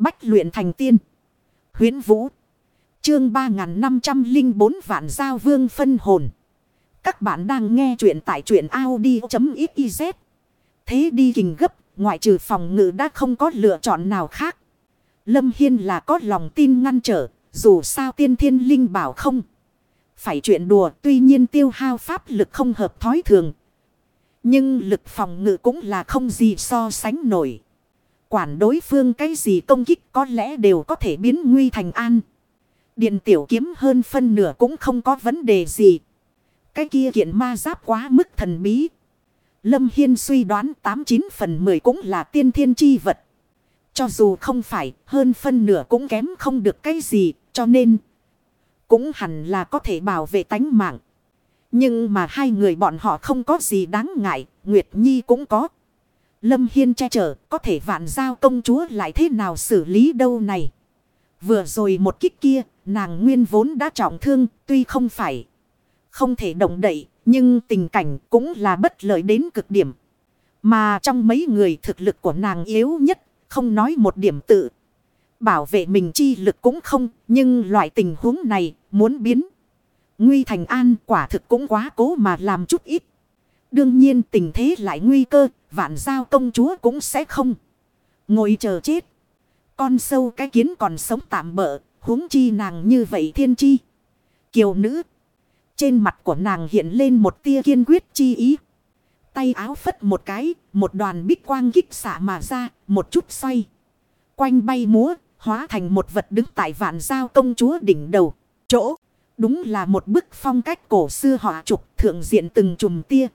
Bách luyện thành tiên. huyễn Vũ. Chương 3504 vạn giao vương phân hồn. Các bạn đang nghe truyện tại truyện Audi.xyz. Thế đi kình gấp, ngoại trừ phòng ngự đã không có lựa chọn nào khác. Lâm Hiên là có lòng tin ngăn trở, dù sao tiên thiên linh bảo không. Phải chuyện đùa, tuy nhiên tiêu hao pháp lực không hợp thói thường. Nhưng lực phòng ngự cũng là không gì so sánh nổi. Quản đối phương cái gì công kích có lẽ đều có thể biến nguy thành an. Điện tiểu kiếm hơn phân nửa cũng không có vấn đề gì. Cái kia kiện ma giáp quá mức thần bí. Lâm Hiên suy đoán 89 phần 10 cũng là tiên thiên chi vật. Cho dù không phải hơn phân nửa cũng kém không được cái gì cho nên cũng hẳn là có thể bảo vệ tánh mạng. Nhưng mà hai người bọn họ không có gì đáng ngại, Nguyệt Nhi cũng có. Lâm Hiên che chở, có thể vạn giao công chúa lại thế nào xử lý đâu này. Vừa rồi một kích kia, nàng nguyên vốn đã trọng thương, tuy không phải không thể động đậy, nhưng tình cảnh cũng là bất lợi đến cực điểm. Mà trong mấy người thực lực của nàng yếu nhất, không nói một điểm tự. Bảo vệ mình chi lực cũng không, nhưng loại tình huống này muốn biến. Nguy thành an quả thực cũng quá cố mà làm chút ít. Đương nhiên tình thế lại nguy cơ, vạn giao công chúa cũng sẽ không. Ngồi chờ chết. Con sâu cái kiến còn sống tạm bỡ, huống chi nàng như vậy thiên chi. Kiều nữ. Trên mặt của nàng hiện lên một tia kiên quyết chi ý. Tay áo phất một cái, một đoàn bích quang kích xạ mà ra, một chút xoay. Quanh bay múa, hóa thành một vật đứng tại vạn giao công chúa đỉnh đầu. Chỗ, đúng là một bức phong cách cổ xưa họa trục thượng diện từng chùm tia.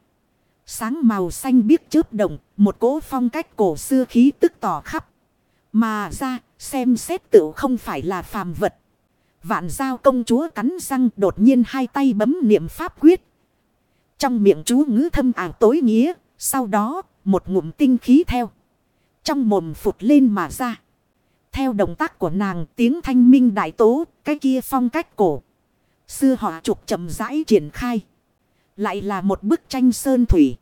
Sáng màu xanh biếc chớp động, một cỗ phong cách cổ xưa khí tức tỏ khắp. Mà ra, xem xét tựu không phải là phàm vật. Vạn giao công chúa cắn răng đột nhiên hai tay bấm niệm pháp quyết. Trong miệng chú ngữ thâm ảo tối nghĩa, sau đó một ngụm tinh khí theo. Trong mồm phụt lên mà ra. Theo động tác của nàng tiếng thanh minh đại tố, cái kia phong cách cổ. Xưa họ trục chậm rãi triển khai. Lại là một bức tranh sơn thủy.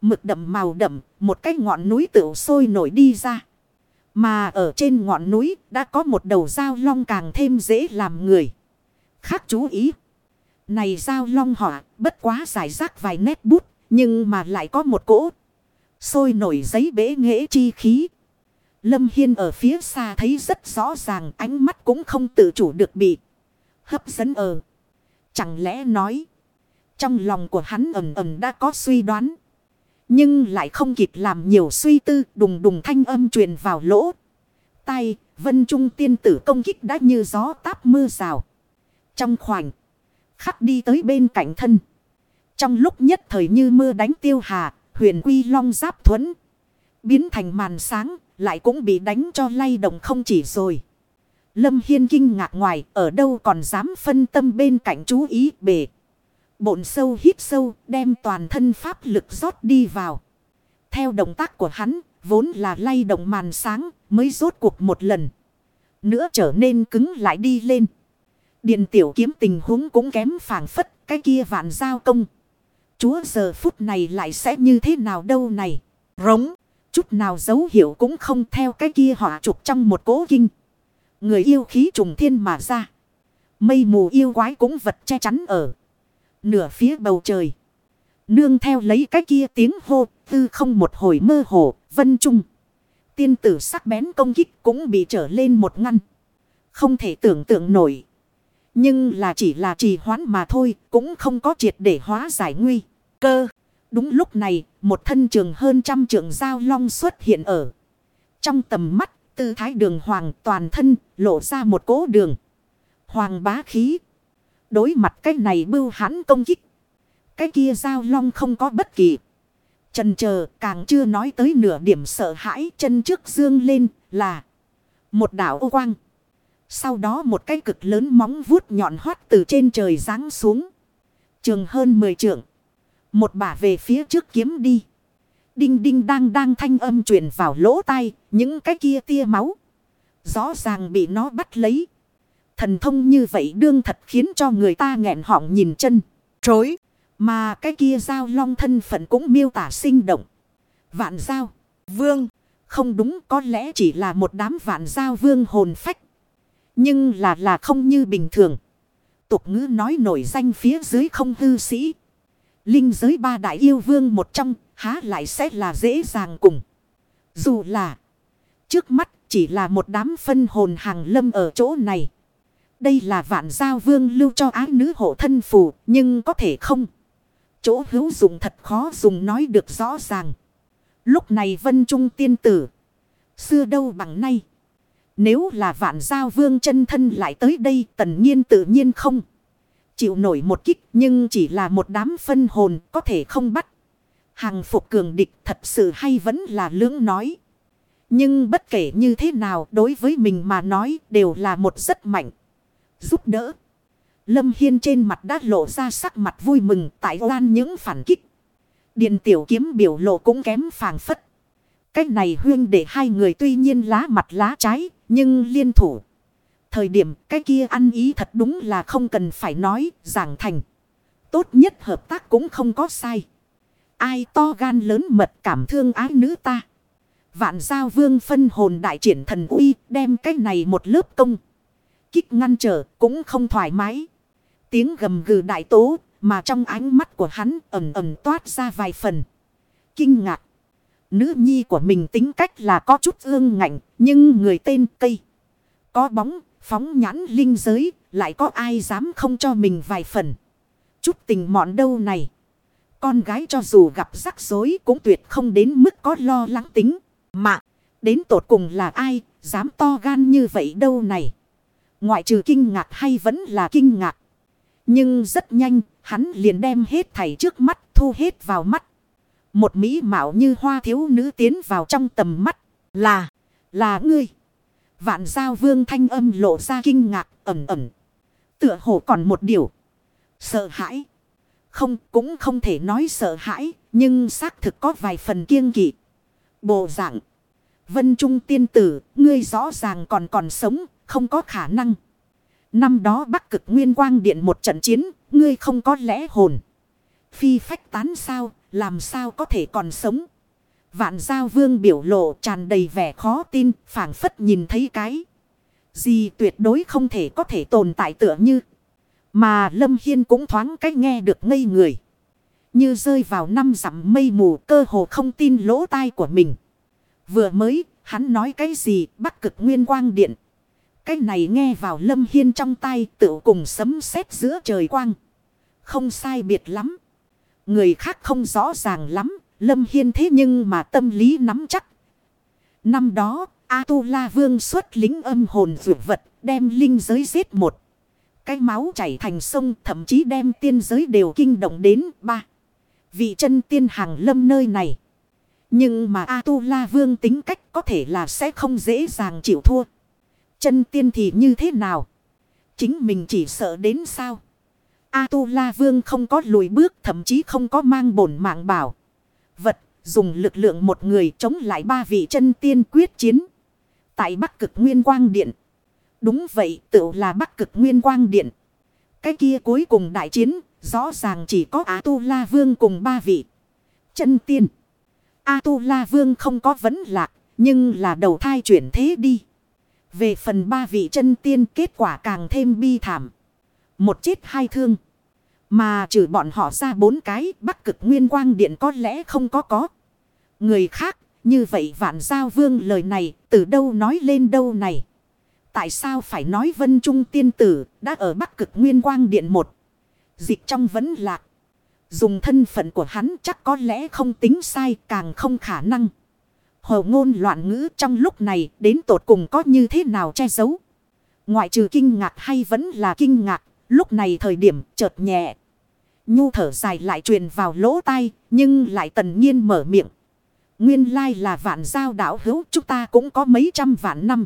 Mực đậm màu đậm, một cái ngọn núi tựu sôi nổi đi ra. Mà ở trên ngọn núi đã có một đầu dao long càng thêm dễ làm người. Khác chú ý. Này dao long họa bất quá giải rác vài nét bút. Nhưng mà lại có một cỗ. Sôi nổi giấy bể nghệ chi khí. Lâm Hiên ở phía xa thấy rất rõ ràng ánh mắt cũng không tự chủ được bị hấp dẫn ở. Chẳng lẽ nói. Trong lòng của hắn ẩm ẩm đã có suy đoán. Nhưng lại không kịp làm nhiều suy tư đùng đùng thanh âm truyền vào lỗ. Tay, vân trung tiên tử công kích đã như gió táp mưa rào. Trong khoảnh khắc đi tới bên cạnh thân. Trong lúc nhất thời như mưa đánh tiêu hà, huyền quy long giáp thuẫn. Biến thành màn sáng, lại cũng bị đánh cho lay động không chỉ rồi. Lâm Hiên kinh ngạc ngoài, ở đâu còn dám phân tâm bên cạnh chú ý bề. Bộn sâu hít sâu, đem toàn thân pháp lực rót đi vào. Theo động tác của hắn, vốn là lay động màn sáng, mới rốt cuộc một lần. Nữa trở nên cứng lại đi lên. Điện tiểu kiếm tình huống cũng kém phản phất, cái kia vạn giao công. Chúa giờ phút này lại sẽ như thế nào đâu này. Rống, chút nào dấu hiệu cũng không theo cái kia họa trục trong một cố kinh. Người yêu khí trùng thiên mà ra. Mây mù yêu quái cũng vật che chắn ở. Nửa phía bầu trời. Nương theo lấy cái kia tiếng hô, tư không một hồi mơ hồ, vân trung. Tiên tử sắc bén công kích cũng bị trở lên một ngăn. Không thể tưởng tượng nổi. Nhưng là chỉ là trì hoãn mà thôi, cũng không có triệt để hóa giải nguy. Cơ. Đúng lúc này, một thân trường hơn trăm trường giao long xuất hiện ở. Trong tầm mắt, tư thái đường hoàng toàn thân, lộ ra một cố đường. Hoàng bá khí. Đối mặt cái này bưu hãn công kích. Cái kia giao long không có bất kỳ. Trần chờ càng chưa nói tới nửa điểm sợ hãi chân trước dương lên là một đảo ô quang. Sau đó một cái cực lớn móng vuốt nhọn hoắt từ trên trời giáng xuống. Trường hơn 10 trượng. Một bả về phía trước kiếm đi. Đinh đinh đang đang thanh âm truyền vào lỗ tai. Những cái kia tia máu. Rõ ràng bị nó bắt lấy. Thần thông như vậy đương thật khiến cho người ta nghẹn họng nhìn chân. Trối. Mà cái kia giao long thân phận cũng miêu tả sinh động. Vạn giao. Vương. Không đúng, có lẽ chỉ là một đám vạn giao vương hồn phách. Nhưng là là không như bình thường. Tục ngữ nói nổi danh phía dưới không hư sĩ. Linh giới ba đại yêu vương một trong, há lại sẽ là dễ dàng cùng. Dù là, trước mắt chỉ là một đám phân hồn hàng lâm ở chỗ này. Đây là vạn giao vương lưu cho ái nữ hộ thân phù, nhưng có thể không. Chỗ hữu dụng thật khó dùng nói được rõ ràng. Lúc này vân trung tiên tử. Xưa đâu bằng nay. Nếu là vạn giao vương chân thân lại tới đây, tần nhiên tự nhiên không. Chịu nổi một kích, nhưng chỉ là một đám phân hồn có thể không bắt. Hàng phục cường địch thật sự hay vẫn là lưỡng nói. Nhưng bất kể như thế nào, đối với mình mà nói đều là một rất mạnh. Giúp đỡ. Lâm Hiên trên mặt đã lộ ra sắc mặt vui mừng tại oan những phản kích. điền tiểu kiếm biểu lộ cũng kém phàng phất. Cách này huyên để hai người tuy nhiên lá mặt lá trái, nhưng liên thủ. Thời điểm cái kia ăn ý thật đúng là không cần phải nói, giảng thành. Tốt nhất hợp tác cũng không có sai. Ai to gan lớn mật cảm thương ái nữ ta. Vạn giao vương phân hồn đại triển thần uy, đem cái này một lớp công. Kích ngăn trở cũng không thoải mái. Tiếng gầm gừ đại tố mà trong ánh mắt của hắn ẩm ẩm toát ra vài phần. Kinh ngạc. Nữ nhi của mình tính cách là có chút ương ngạnh nhưng người tên cây. Có bóng phóng nhãn linh giới lại có ai dám không cho mình vài phần. Chút tình mọn đâu này. Con gái cho dù gặp rắc rối cũng tuyệt không đến mức có lo lắng tính. Mà, đến tột cùng là ai, dám to gan như vậy đâu này. Ngoại trừ kinh ngạc hay vẫn là kinh ngạc. Nhưng rất nhanh, hắn liền đem hết thảy trước mắt, thu hết vào mắt. Một mỹ mạo như hoa thiếu nữ tiến vào trong tầm mắt. Là, là ngươi. Vạn giao vương thanh âm lộ ra kinh ngạc, ẩm ẩm. Tựa hồ còn một điều. Sợ hãi. Không, cũng không thể nói sợ hãi, nhưng xác thực có vài phần kiêng kỵ. Bộ dạng. Vân Trung tiên tử, ngươi rõ ràng còn còn sống, không có khả năng. Năm đó bắc cực nguyên quang điện một trận chiến, ngươi không có lẽ hồn. Phi phách tán sao, làm sao có thể còn sống. Vạn giao vương biểu lộ tràn đầy vẻ khó tin, phảng phất nhìn thấy cái. Gì tuyệt đối không thể có thể tồn tại tựa như. Mà Lâm Hiên cũng thoáng cách nghe được ngây người. Như rơi vào năm dặm mây mù cơ hồ không tin lỗ tai của mình. Vừa mới, hắn nói cái gì bắc cực nguyên quang điện. Cái này nghe vào Lâm Hiên trong tay tự cùng sấm sét giữa trời quang. Không sai biệt lắm. Người khác không rõ ràng lắm. Lâm Hiên thế nhưng mà tâm lý nắm chắc. Năm đó, A-tu-la vương xuất lính âm hồn vượt vật đem linh giới giết một. Cái máu chảy thành sông thậm chí đem tiên giới đều kinh động đến ba. Vị chân tiên hàng lâm nơi này. Nhưng mà A-tu-la vương tính cách có thể là sẽ không dễ dàng chịu thua. Chân tiên thì như thế nào? Chính mình chỉ sợ đến sao? A-tu-la vương không có lùi bước, thậm chí không có mang bổn mạng bảo. Vật, dùng lực lượng một người chống lại ba vị chân tiên quyết chiến. Tại Bắc Cực Nguyên Quang Điện. Đúng vậy tự là Bắc Cực Nguyên Quang Điện. Cái kia cuối cùng đại chiến, rõ ràng chỉ có A-tu-la vương cùng ba vị chân tiên. A-tu-la vương không có vấn lạc, nhưng là đầu thai chuyển thế đi. Về phần ba vị chân tiên, kết quả càng thêm bi thảm. Một chết hai thương. Mà trừ bọn họ ra bốn cái, bắc cực nguyên quang điện có lẽ không có có. Người khác, như vậy vạn giao vương lời này, từ đâu nói lên đâu này. Tại sao phải nói vân trung tiên tử đã ở bắc cực nguyên quang điện một. Dịch trong vấn lạc. Dùng thân phận của hắn chắc có lẽ không tính sai, càng không khả năng. Hồ ngôn loạn ngữ trong lúc này đến tột cùng có như thế nào che giấu. Ngoại trừ kinh ngạc hay vẫn là kinh ngạc, lúc này thời điểm chợt nhẹ. Nhu thở dài lại truyền vào lỗ tai, nhưng lại tần nhiên mở miệng. Nguyên lai là vạn giao đảo hữu chúng ta cũng có mấy trăm vạn năm.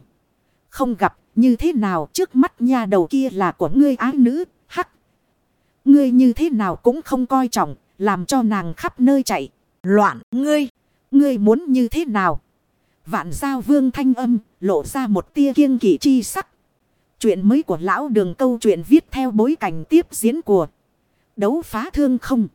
Không gặp như thế nào trước mắt nha đầu kia là của ngươi ái nữ, hắc. Ngươi như thế nào cũng không coi trọng, làm cho nàng khắp nơi chạy. Loạn ngươi. Ngươi muốn như thế nào? Vạn giao vương thanh âm lộ ra một tia kiêng kỵ chi sắc. Chuyện mới của lão đường câu chuyện viết theo bối cảnh tiếp diễn của đấu phá thương không.